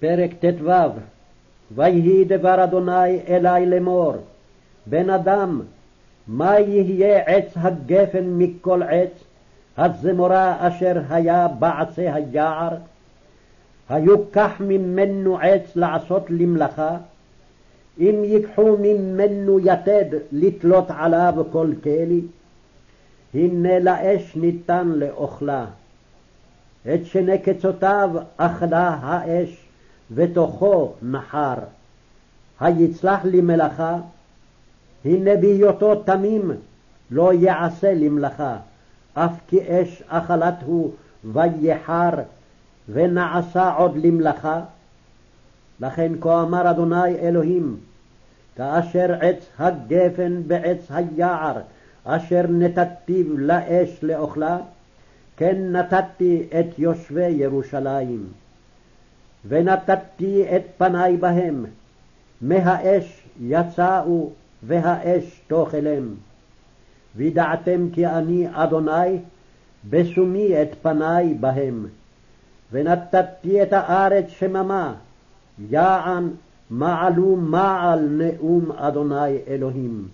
פרק ט"ו ויהי דבר אדוני אלי לאמור בן אדם מה יהיה עץ הגפן מכל עץ? הזמורה אשר היה בעצי היער? היו קח ממנו עץ לעשות למלאכה? אם ייקחו ממנו יתד לתלות עליו כל כלי? הנה לאש ניתן לאוכלה. את שני קצותיו אכלה האש, ותוכו נחר. היצלח לי מלאכה, הנה בהיותו תמים לא יעשה למלאכה, אף כי אש אכלת הוא ויחר, ונעשה עוד למלאכה. לכן כה אמר אדוני אלוהים, כאשר עץ הגפן בעץ היער, אשר נתתיו לאש לאוכלה, כן נתתי את יושבי ירושלים. ונתתי את פני בהם, מהאש יצאו, והאש תאכלם. וידעתם כי אני אדוני, בשומי את פני בהם. ונתתי את הארץ שממה, יען מעלו מעל נאום אדוני אלוהים.